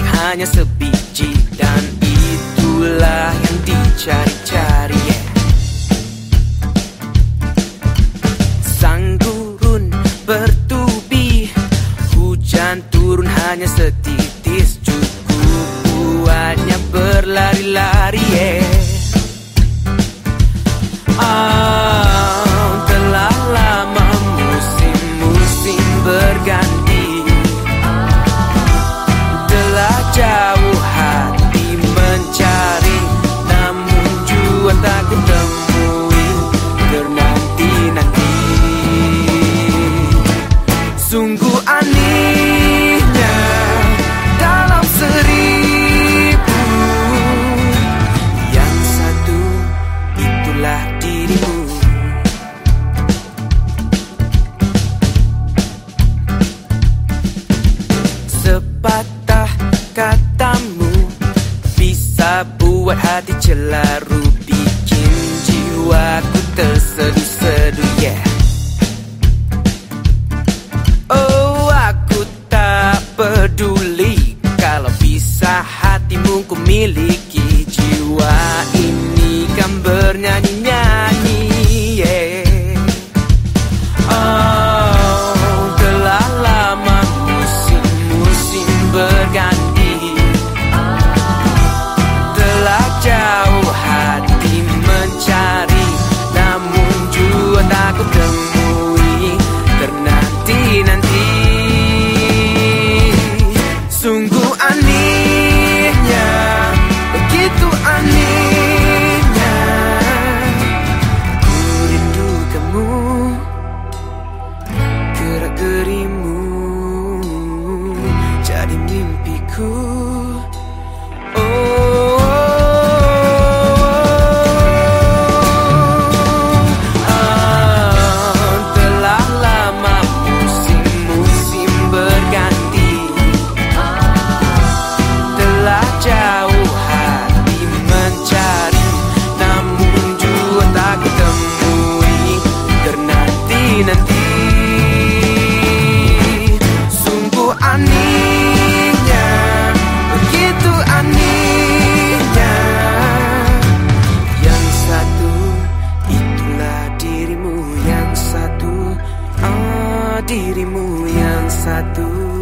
hanya sebiji Dan itulah yang dicari-cari yeah. Sang gurun bertubi Hujan turun hanya setitis Cukup buatnya berlari-lari celaru bikin jiwaku tersedu-sedu ya yeah. Oh aku tak peduli Kalau bisa hatimu ku miliki Jiwa ini kan bernyanyi-nyanyi sungguh anehnya begitu anehnya. Aku rindu kamu gerak gerimu jadi mimpiku dirimu yang satu.